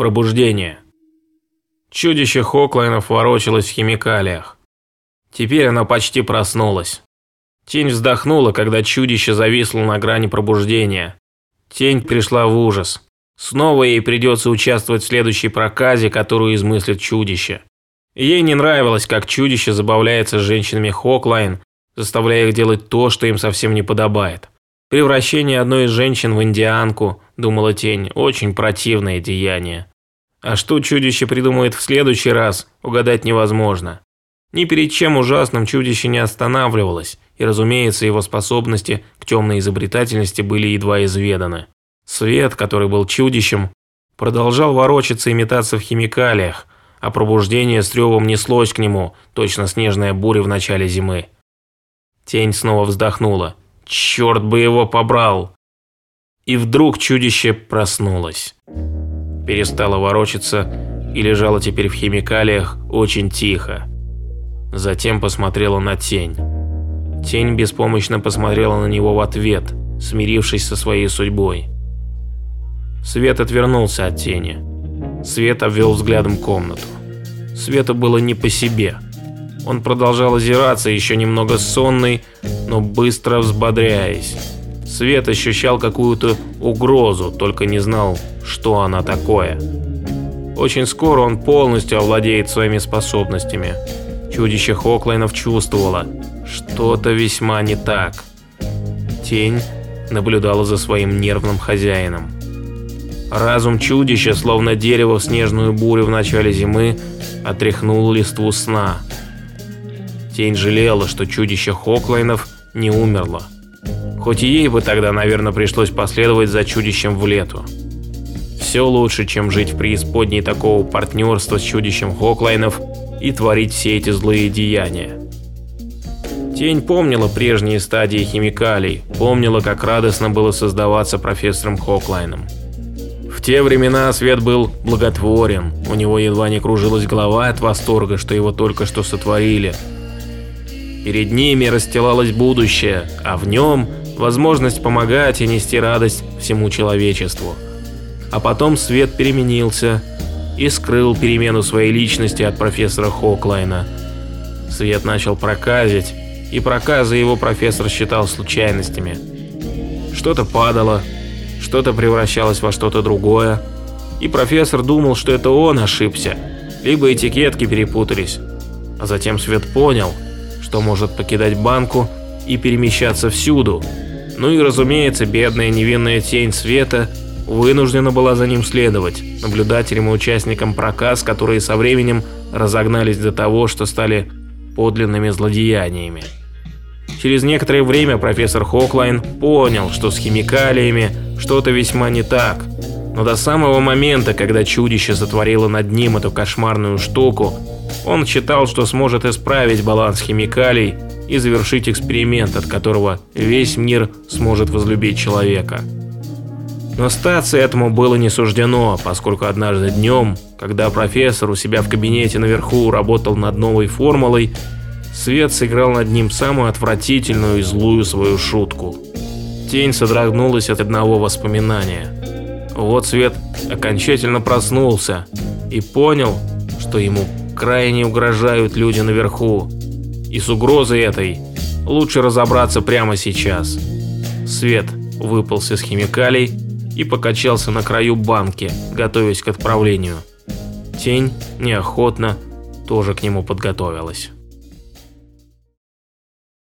Пробуждение. Чудище Хоклайнов ворочалось в химикалиях. Теперь оно почти проснулось. Тень вздохнула, когда чудище зависло на грани пробуждения. Тень пришла в ужас. Снова ей придется участвовать в следующей проказе, которую измыслит чудище. Ей не нравилось, как чудище забавляется с женщинами Хоклайн, заставляя их делать то, что им совсем не подобает. Превращение одной из женщин в индианку, думала тень, очень противное деяние. А что чудище придумает в следующий раз, угадать невозможно. Ни перед чем ужасным чудище не останавливалось, и, разумеется, его способности к темной изобретательности были едва изведаны. Свет, который был чудищем, продолжал ворочаться и метаться в химикалиях, а пробуждение с ревом неслось к нему, точно снежная буря в начале зимы. Тень снова вздохнула. Черт бы его побрал! И вдруг чудище проснулось. Перестало ворочаться и лежало теперь в химикалиях очень тихо. Затем посмотрела на тень. Тень беспомощно посмотрела на него в ответ, смирившись со своей судьбой. Свет отвернулся от тени. Свет обвел взглядом комнату. Свету было не по себе. Он продолжал озираться, еще немного сонный, но быстро взбодряясь. Свет ощущал какую-то угрозу, только не знал, что она такое. Очень скоро он полностью овладеет своими способностями. Чудище Хоклайнов чувствовало, что-то весьма не так. Тень наблюдала за своим нервным хозяином. Разум чудища, словно дерево в снежную бурю в начале зимы, отряхнул листву сна. Тень жалела, что чудище Хоклайнов не умерло. Хоть и ей бы тогда, наверное, пришлось последовать за чудищем в лету. Все лучше, чем жить в преисподней такого партнерства с чудищем Хоклайнов и творить все эти злые деяния. Тень помнила прежние стадии химикалий, помнила, как радостно было создаваться профессором Хоклайном. В те времена свет был благотворен, у него едва не кружилась голова от восторга, что его только что сотворили. Перед ними расстилалось будущее, а в нем возможность помогать и нести радость всему человечеству. А потом свет переменился и скрыл перемену своей личности от профессора Хоклайна. Свет начал проказить, и проказы его профессор считал случайностями. Что-то падало, что-то превращалось во что-то другое, и профессор думал, что это он ошибся, либо этикетки перепутались. А затем Свет понял, что может покидать банку и перемещаться всюду. Ну и разумеется, бедная невинная тень Света вынуждена была за ним следовать, наблюдателем и участником проказ, которые со временем разогнались до того, что стали подлинными злодеяниями. Через некоторое время профессор Хоклайн понял, что с химикалиями что-то весьма не так. Но до самого момента, когда чудище сотворило над ним эту кошмарную штуку, он считал, что сможет исправить баланс химикалий и завершить эксперимент, от которого весь мир сможет возлюбить человека. Но статься этому было не суждено, поскольку однажды днем, когда профессор у себя в кабинете наверху работал над новой формулой, Свет сыграл над ним самую отвратительную и злую свою шутку. Тень содрогнулась от одного воспоминания. Вот Свет окончательно проснулся и понял, что ему крайне угрожают люди наверху. И с угрозой этой лучше разобраться прямо сейчас. Свет выпался с химикалей и покачался на краю банки, готовясь к отправлению. Тень неохотно тоже к нему подготовилась.